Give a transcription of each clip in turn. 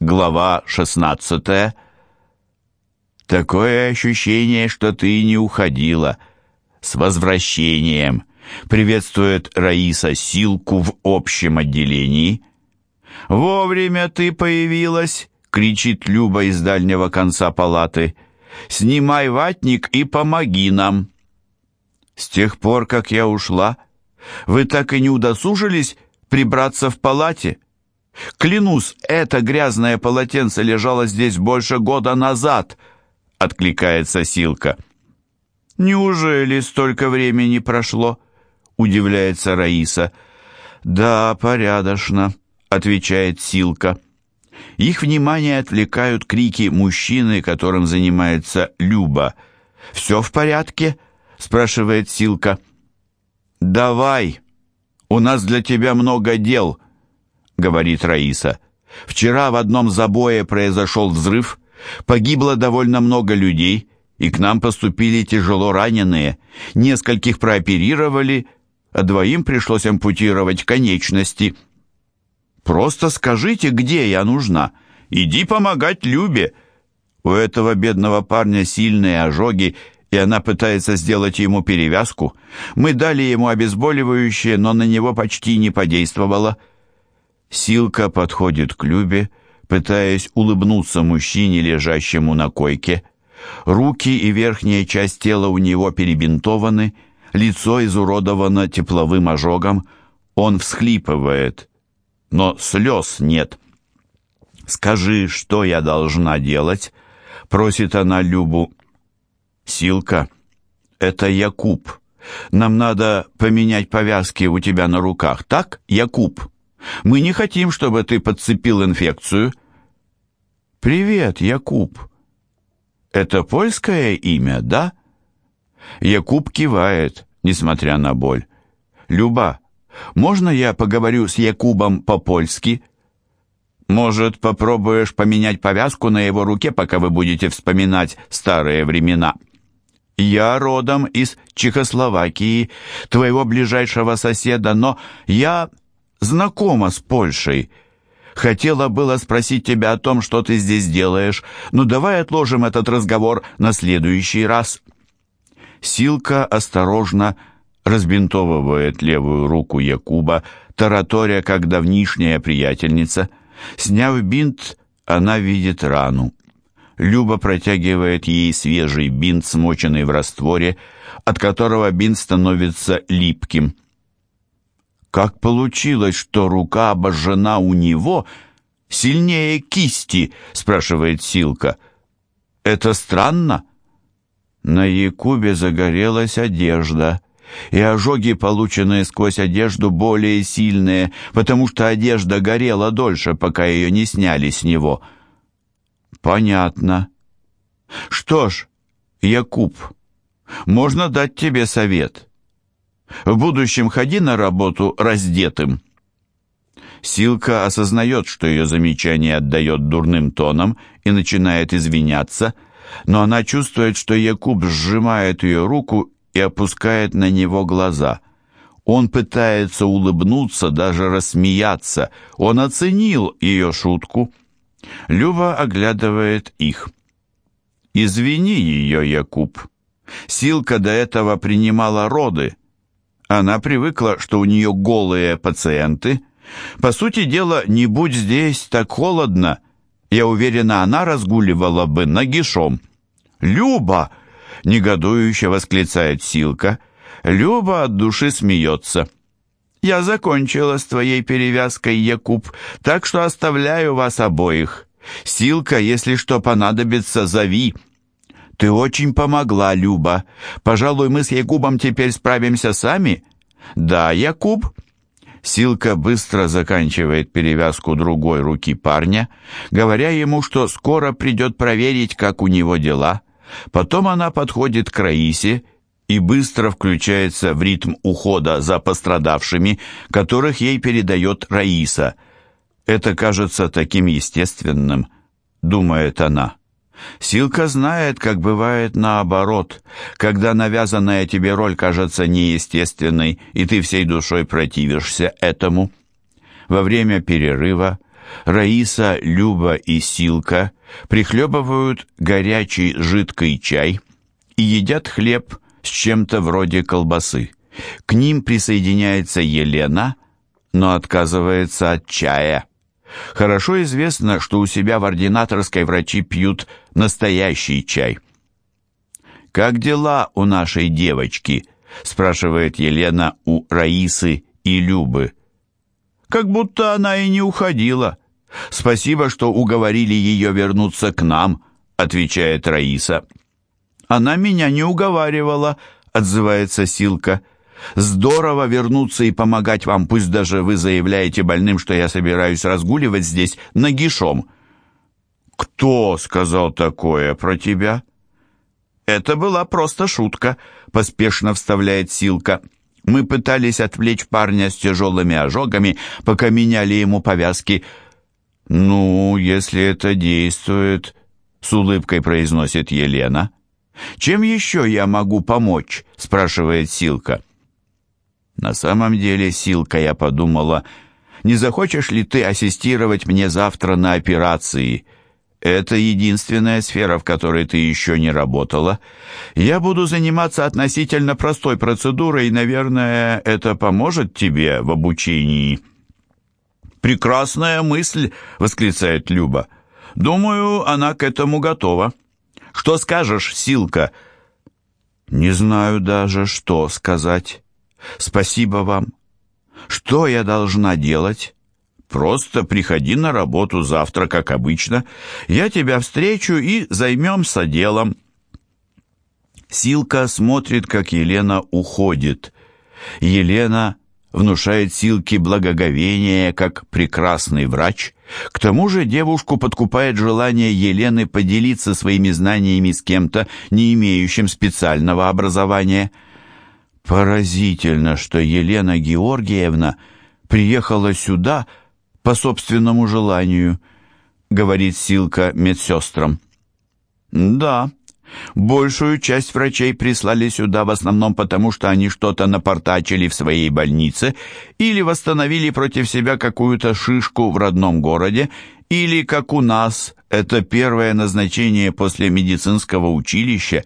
Глава 16. Такое ощущение, что ты не уходила. С возвращением. Приветствует Раиса Силку в общем отделении. Вовремя ты появилась, кричит Люба из дальнего конца палаты. Снимай ватник и помоги нам. С тех пор, как я ушла, вы так и не удосужились прибраться в палате? Клянусь, это грязное полотенце лежало здесь больше года назад, откликается Силка. Неужели столько времени прошло? удивляется Раиса. Да, порядочно, отвечает Силка. Их внимание отвлекают крики мужчины, которым занимается Люба. «Все в порядке?» — спрашивает Силка. «Давай, у нас для тебя много дел», — говорит Раиса. «Вчера в одном забое произошел взрыв, погибло довольно много людей, и к нам поступили тяжело раненые. Нескольких прооперировали, а двоим пришлось ампутировать конечности». «Просто скажите, где я нужна. Иди помогать Любе». У этого бедного парня сильные ожоги, и она пытается сделать ему перевязку. Мы дали ему обезболивающее, но на него почти не подействовало. Силка подходит к Любе, пытаясь улыбнуться мужчине, лежащему на койке. Руки и верхняя часть тела у него перебинтованы, лицо изуродовано тепловым ожогом. Он всхлипывает, но слез нет. «Скажи, что я должна делать?» — просит она Любу. «Силка, это Якуб. Нам надо поменять повязки у тебя на руках, так, Якуб? Мы не хотим, чтобы ты подцепил инфекцию». «Привет, Якуб. Это польское имя, да?» Якуб кивает, несмотря на боль. «Люба, можно я поговорю с Якубом по-польски?» «Может, попробуешь поменять повязку на его руке, пока вы будете вспоминать старые времена?» Я родом из Чехословакии, твоего ближайшего соседа, но я знакома с Польшей. Хотела было спросить тебя о том, что ты здесь делаешь, но давай отложим этот разговор на следующий раз». Силка осторожно разбинтовывает левую руку Якуба, тараторя как давнишняя приятельница. Сняв бинт, она видит рану. Люба протягивает ей свежий бинт, смоченный в растворе, от которого бинт становится липким. Как получилось, что рука обожжена у него сильнее кисти, спрашивает Силка. Это странно? На Якубе загорелась одежда, и ожоги, полученные сквозь одежду, более сильные, потому что одежда горела дольше, пока ее не сняли с него — Понятно. Что ж, Якуб, можно дать тебе совет. В будущем ходи на работу раздетым. Силка осознает, что ее замечание отдает дурным тоном и начинает извиняться, но она чувствует, что Якуб сжимает ее руку и опускает на него глаза. Он пытается улыбнуться, даже рассмеяться. Он оценил ее шутку. Люба оглядывает их. «Извини ее, Якуб. Силка до этого принимала роды. Она привыкла, что у нее голые пациенты. По сути дела, не будь здесь так холодно, я уверена, она разгуливала бы нагишом». «Люба!» — негодующе восклицает Силка. Люба от души смеется. Я закончила с твоей перевязкой, Якуб, так что оставляю вас обоих. Силка, если что понадобится, зови. Ты очень помогла, Люба. Пожалуй, мы с Якубом теперь справимся сами. Да, Якуб. Силка быстро заканчивает перевязку другой руки парня, говоря ему, что скоро придет проверить, как у него дела. Потом она подходит к Раисе и быстро включается в ритм ухода за пострадавшими, которых ей передает Раиса. Это кажется таким естественным, думает она. Силка знает, как бывает наоборот, когда навязанная тебе роль кажется неестественной, и ты всей душой противишься этому. Во время перерыва Раиса, Люба и Силка прихлебывают горячий жидкий чай и едят хлеб с чем-то вроде колбасы. К ним присоединяется Елена, но отказывается от чая. Хорошо известно, что у себя в ординаторской врачи пьют настоящий чай. «Как дела у нашей девочки?» – спрашивает Елена у Раисы и Любы. «Как будто она и не уходила. Спасибо, что уговорили ее вернуться к нам», – отвечает Раиса. «Она меня не уговаривала», – отзывается Силка. «Здорово вернуться и помогать вам, пусть даже вы заявляете больным, что я собираюсь разгуливать здесь нагишом». «Кто сказал такое про тебя?» «Это была просто шутка», — поспешно вставляет Силка. «Мы пытались отвлечь парня с тяжелыми ожогами, пока меняли ему повязки». «Ну, если это действует», — с улыбкой произносит Елена. «Чем еще я могу помочь?» — спрашивает Силка. На самом деле, Силка, я подумала, не захочешь ли ты ассистировать мне завтра на операции?» Это единственная сфера, в которой ты еще не работала. Я буду заниматься относительно простой процедурой, и, наверное, это поможет тебе в обучении». «Прекрасная мысль!» — восклицает Люба. «Думаю, она к этому готова. Что скажешь, Силка?» «Не знаю даже, что сказать. Спасибо вам. Что я должна делать?» Просто приходи на работу завтра, как обычно. Я тебя встречу и займемся делом». Силка смотрит, как Елена уходит. Елена внушает Силке благоговение, как прекрасный врач. К тому же девушку подкупает желание Елены поделиться своими знаниями с кем-то, не имеющим специального образования. Поразительно, что Елена Георгиевна приехала сюда, по собственному желанию», — говорит Силка медсестрам. «Да, большую часть врачей прислали сюда в основном потому, что они что-то напортачили в своей больнице или восстановили против себя какую-то шишку в родном городе, или, как у нас, это первое назначение после медицинского училища.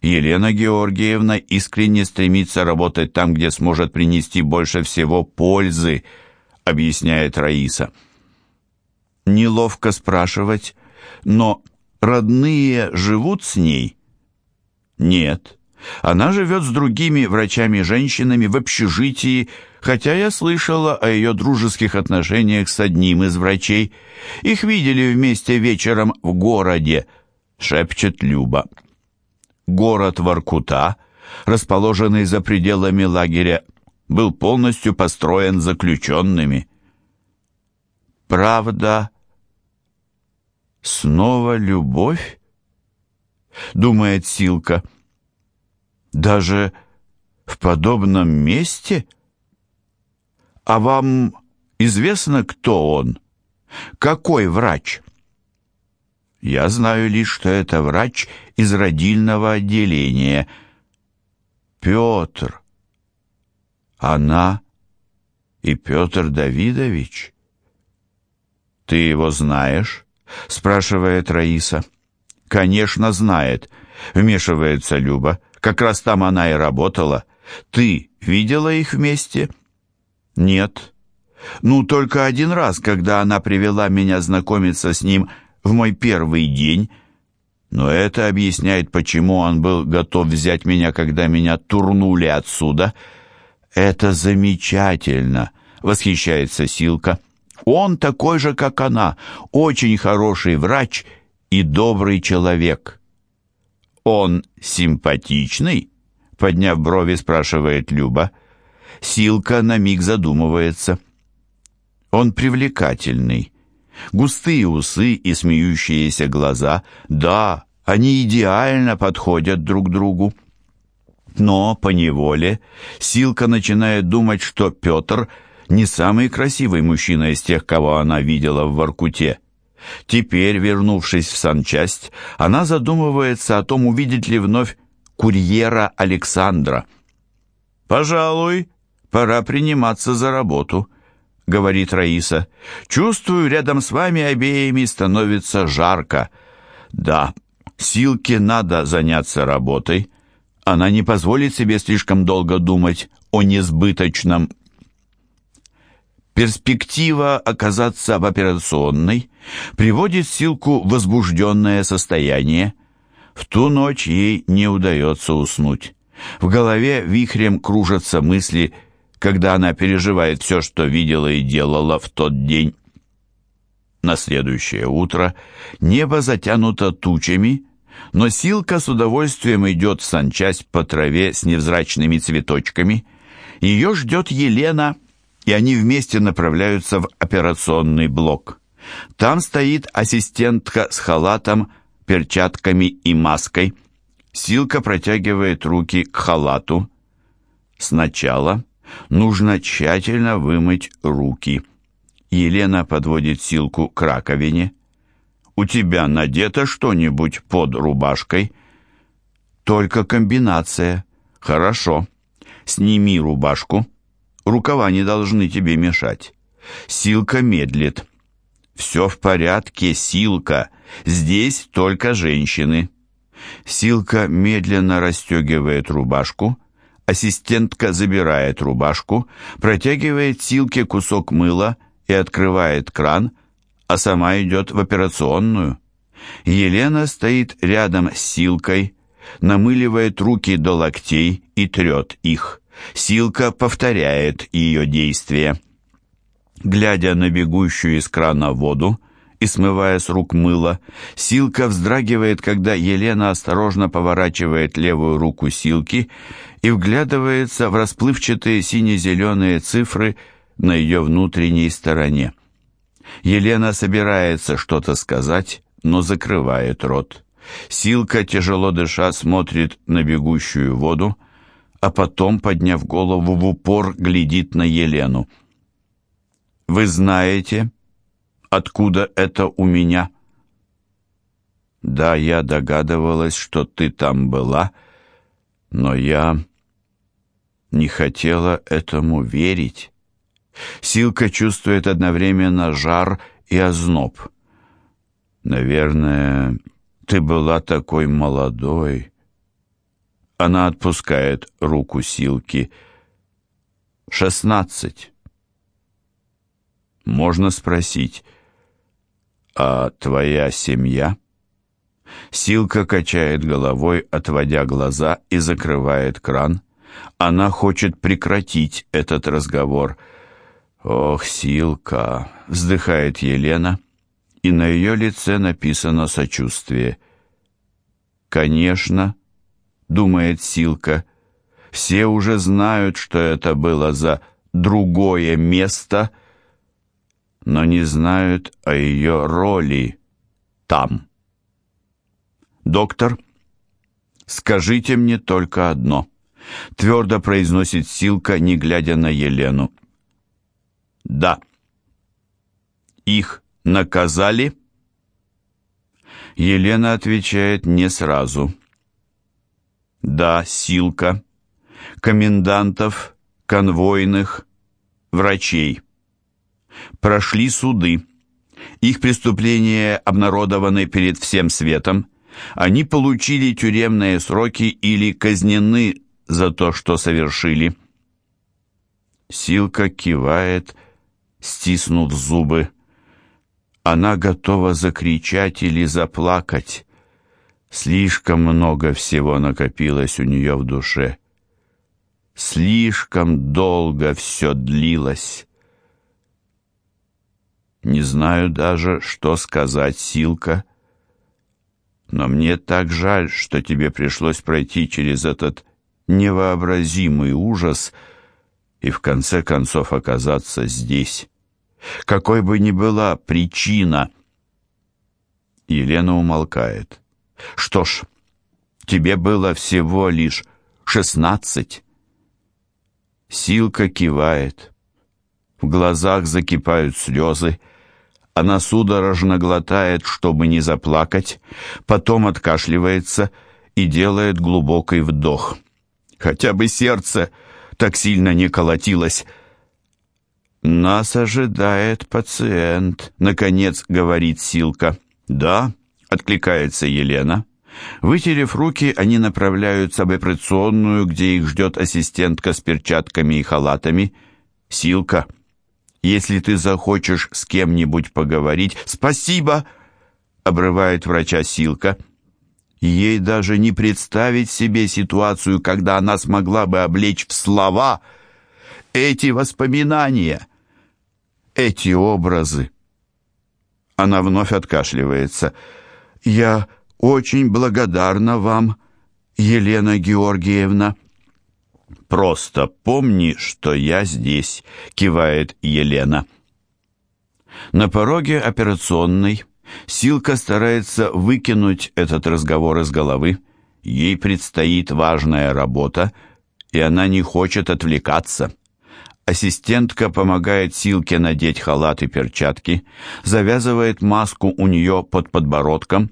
Елена Георгиевна искренне стремится работать там, где сможет принести больше всего пользы, — объясняет Раиса. Неловко спрашивать, но родные живут с ней? Нет. Она живет с другими врачами-женщинами в общежитии, хотя я слышала о ее дружеских отношениях с одним из врачей. Их видели вместе вечером в городе, шепчет Люба. Город Воркута, расположенный за пределами лагеря был полностью построен заключенными. Правда, снова любовь? Думает Силка. Даже в подобном месте? А вам известно, кто он? Какой врач? Я знаю лишь, что это врач из родильного отделения. Петр. Она и Петр Давидович? Ты его знаешь? спрашивает Раиса. Конечно, знает, вмешивается Люба. Как раз там она и работала. Ты видела их вместе? Нет. Ну, только один раз, когда она привела меня знакомиться с ним в мой первый день. Но это объясняет, почему он был готов взять меня, когда меня турнули отсюда. «Это замечательно!» — восхищается Силка. «Он такой же, как она, очень хороший врач и добрый человек». «Он симпатичный?» — подняв брови, спрашивает Люба. Силка на миг задумывается. «Он привлекательный. Густые усы и смеющиеся глаза. Да, они идеально подходят друг другу». Но поневоле Силка начинает думать, что Петр не самый красивый мужчина из тех, кого она видела в Воркуте. Теперь, вернувшись в санчасть, она задумывается о том, увидеть ли вновь курьера Александра. «Пожалуй, пора приниматься за работу», — говорит Раиса. «Чувствую, рядом с вами обеими становится жарко. Да, Силке надо заняться работой. Она не позволит себе слишком долго думать о несбыточном. Перспектива оказаться в операционной приводит Силку в возбужденное состояние. В ту ночь ей не удается уснуть. В голове вихрем кружатся мысли – когда она переживает все, что видела и делала в тот день. На следующее утро небо затянуто тучами, но Силка с удовольствием идет в санчасть по траве с невзрачными цветочками. Ее ждет Елена, и они вместе направляются в операционный блок. Там стоит ассистентка с халатом, перчатками и маской. Силка протягивает руки к халату. Сначала Нужно тщательно вымыть руки. Елена подводит Силку к раковине. «У тебя надето что-нибудь под рубашкой?» «Только комбинация». «Хорошо. Сними рубашку. Рукава не должны тебе мешать». Силка медлит. «Все в порядке, Силка. Здесь только женщины». Силка медленно расстегивает рубашку, Ассистентка забирает рубашку, протягивает Силке кусок мыла и открывает кран, а сама идет в операционную. Елена стоит рядом с Силкой, намыливает руки до локтей и трет их. Силка повторяет ее действия. Глядя на бегущую из крана воду, и смывая с рук мыло. Силка вздрагивает, когда Елена осторожно поворачивает левую руку Силки и вглядывается в расплывчатые сине-зеленые цифры на ее внутренней стороне. Елена собирается что-то сказать, но закрывает рот. Силка, тяжело дыша, смотрит на бегущую воду, а потом, подняв голову в упор, глядит на Елену. «Вы знаете, откуда это у меня?» «Да, я догадывалась, что ты там была, но я не хотела этому верить». Силка чувствует одновременно жар и озноб. «Наверное, ты была такой молодой». Она отпускает руку Силки. «Шестнадцать». Можно спросить, «А твоя семья?» Силка качает головой, отводя глаза и закрывает кран. Она хочет прекратить этот разговор. «Ох, Силка!» — вздыхает Елена, и на ее лице написано сочувствие. «Конечно», — думает Силка, — «все уже знают, что это было за другое место», — но не знают о ее роли там. «Доктор, скажите мне только одно», — твердо произносит Силка, не глядя на Елену. «Да». «Их наказали?» Елена отвечает не сразу. «Да, Силка. Комендантов, конвойных, врачей» прошли суды. Их преступления обнародованы перед всем светом. Они получили тюремные сроки или казнены за то, что совершили. Силка кивает, стиснув зубы. Она готова закричать или заплакать. Слишком много всего накопилось у нее в душе. Слишком долго все длилось. Не знаю даже, что сказать, Силка. Но мне так жаль, что тебе пришлось пройти через этот невообразимый ужас и в конце концов оказаться здесь. Какой бы ни была причина... Елена умолкает. Что ж, тебе было всего лишь шестнадцать. Силка кивает. В глазах закипают слезы. Она судорожно глотает, чтобы не заплакать, потом откашливается и делает глубокий вдох. Хотя бы сердце так сильно не колотилось. «Нас ожидает пациент», — наконец говорит Силка. «Да», — откликается Елена. Вытерев руки, они направляются в операционную, где их ждет ассистентка с перчатками и халатами. «Силка, если ты захочешь с кем-нибудь поговорить...» «Спасибо!» — обрывает врача Силка. Ей даже не представить себе ситуацию, когда она смогла бы облечь в слова эти воспоминания — эти образы. Она вновь откашливается. «Я очень благодарна вам, Елена Георгиевна». «Просто помни, что я здесь», — кивает Елена. На пороге операционной Силка старается выкинуть этот разговор из головы. Ей предстоит важная работа, и она не хочет отвлекаться. Ассистентка помогает Силке надеть халат и перчатки, завязывает маску у нее под подбородком,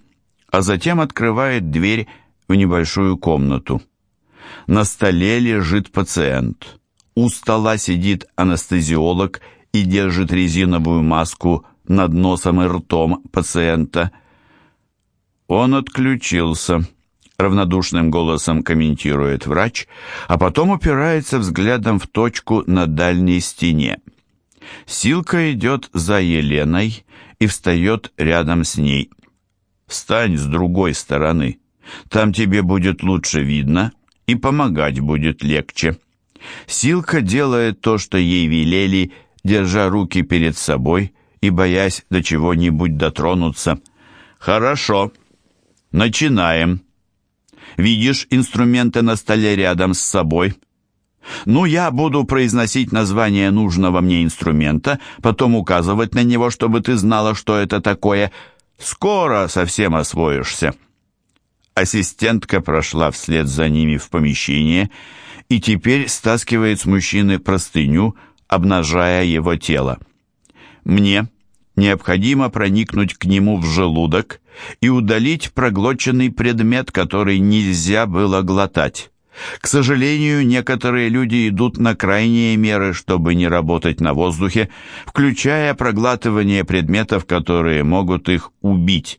а затем открывает дверь в небольшую комнату. На столе лежит пациент. У стола сидит анестезиолог и держит резиновую маску над носом и ртом пациента. Он отключился равнодушным голосом комментирует врач, а потом упирается взглядом в точку на дальней стене. Силка идет за Еленой и встает рядом с ней. «Встань с другой стороны. Там тебе будет лучше видно и помогать будет легче». Силка делает то, что ей велели, держа руки перед собой и боясь до чего-нибудь дотронуться. «Хорошо. Начинаем». Видишь инструменты на столе рядом с собой? Ну, я буду произносить название нужного мне инструмента, потом указывать на него, чтобы ты знала, что это такое. Скоро совсем освоишься». Ассистентка прошла вслед за ними в помещение и теперь стаскивает с мужчины простыню, обнажая его тело. «Мне необходимо проникнуть к нему в желудок и удалить проглоченный предмет, который нельзя было глотать. К сожалению, некоторые люди идут на крайние меры, чтобы не работать на воздухе, включая проглатывание предметов, которые могут их убить.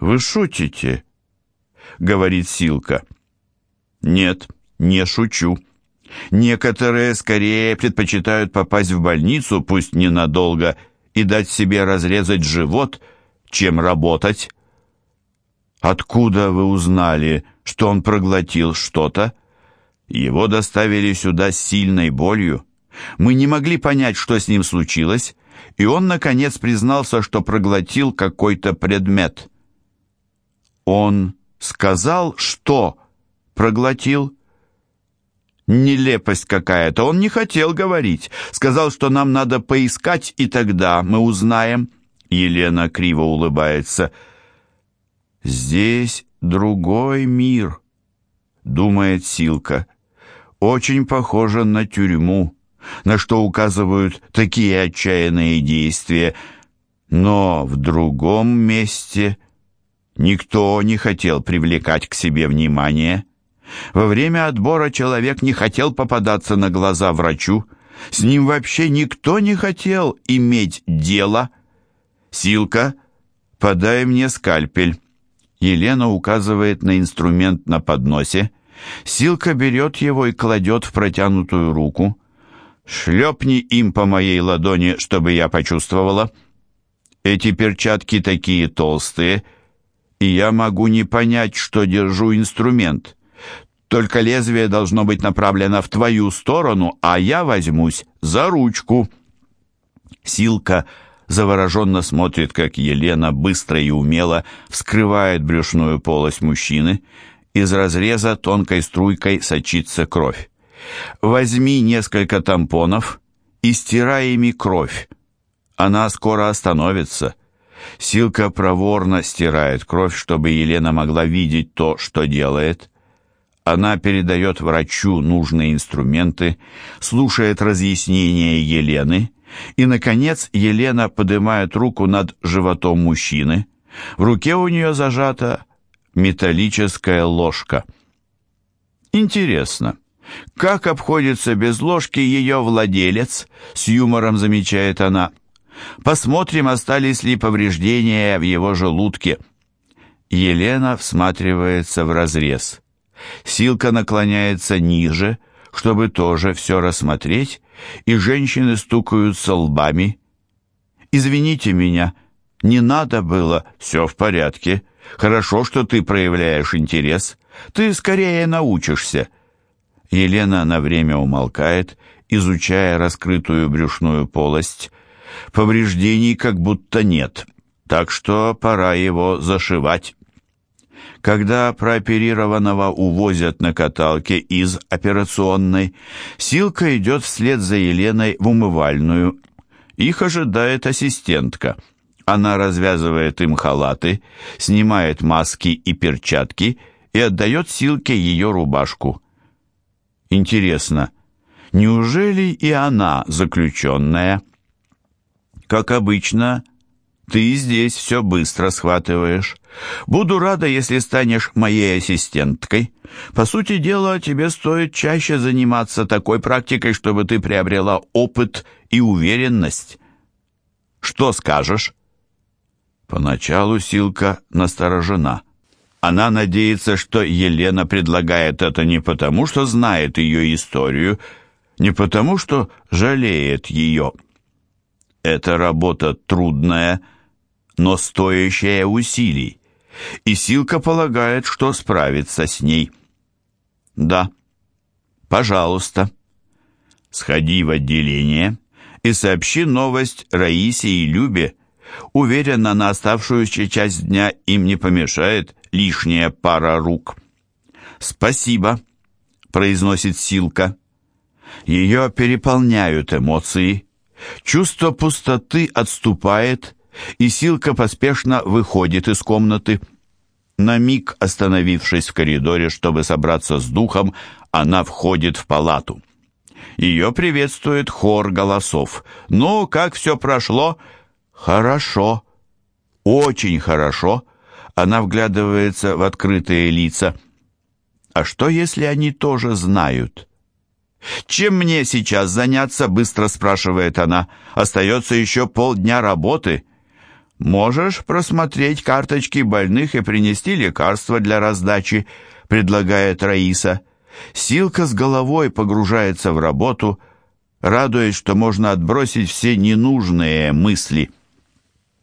«Вы шутите?» — говорит Силка. «Нет, не шучу. Некоторые скорее предпочитают попасть в больницу, пусть ненадолго, и дать себе разрезать живот, чем работать. Откуда вы узнали, что он проглотил что-то? Его доставили сюда с сильной болью. Мы не могли понять, что с ним случилось, и он, наконец, признался, что проглотил какой-то предмет. Он сказал, что проглотил? Нелепость какая-то. Он не хотел говорить. Сказал, что нам надо поискать, и тогда мы узнаем. Елена криво улыбается. «Здесь другой мир», — думает Силка. «Очень похоже на тюрьму, на что указывают такие отчаянные действия. Но в другом месте никто не хотел привлекать к себе внимание». Во время отбора человек не хотел попадаться на глаза врачу. С ним вообще никто не хотел иметь дело. «Силка, подай мне скальпель». Елена указывает на инструмент на подносе. Силка берет его и кладет в протянутую руку. «Шлепни им по моей ладони, чтобы я почувствовала». Эти перчатки такие толстые, и я могу не понять, что держу инструмент. Только лезвие должно быть направлено в твою сторону, а я возьмусь за ручку». Силка завороженно смотрит, как Елена быстро и умело вскрывает брюшную полость мужчины. Из разреза тонкой струйкой сочится кровь. «Возьми несколько тампонов и стирай ими кровь. Она скоро остановится». Силка проворно стирает кровь, чтобы Елена могла видеть то, что делает. Она передает врачу нужные инструменты, слушает разъяснения Елены, и, наконец, Елена поднимает руку над животом мужчины. В руке у нее зажата металлическая ложка. Интересно, Как обходится без ложки ее владелец, с юмором замечает она. Посмотрим, остались ли повреждения в его желудке. Елена всматривается в разрез. Силка наклоняется ниже, чтобы тоже все рассмотреть, и женщины стукаются лбами. «Извините меня, не надо было, все в порядке. Хорошо, что ты проявляешь интерес. Ты скорее научишься». Елена на время умолкает, изучая раскрытую брюшную полость. Повреждений как будто нет, так что пора его зашивать. Когда прооперированного увозят на каталке из операционной, Силка идет вслед за Еленой в умывальную. Их ожидает ассистентка. Она развязывает им халаты, снимает маски и перчатки и отдает Силке ее рубашку. Интересно, неужели и она заключенная? Как обычно, ты здесь все быстро схватываешь. Буду рада, если станешь моей ассистенткой. По сути дела, тебе стоит чаще заниматься такой практикой, чтобы ты приобрела опыт и уверенность. Что скажешь? Поначалу Силка насторожена. Она надеется, что Елена предлагает это не потому, что знает ее историю, не потому, что жалеет ее. Эта работа трудная, но стоящая усилий, и Силка полагает, что справится с ней. Да, пожалуйста, сходи в отделение и сообщи новость Раисе и Любе. Уверена, на оставшуюся часть дня им не помешает лишняя пара рук. «Спасибо», — произносит Силка. Ее переполняют эмоции. Чувство пустоты отступает, и Силка поспешно выходит из комнаты. На миг остановившись в коридоре, чтобы собраться с духом, она входит в палату. Ее приветствует хор голосов. «Ну, как все прошло?» «Хорошо. Очень хорошо». Она вглядывается в открытые лица. «А что, если они тоже знают?» «Чем мне сейчас заняться?» — быстро спрашивает она. «Остается еще полдня работы». «Можешь просмотреть карточки больных и принести лекарства для раздачи», — предлагает Раиса. Силка с головой погружается в работу, радуясь, что можно отбросить все ненужные мысли.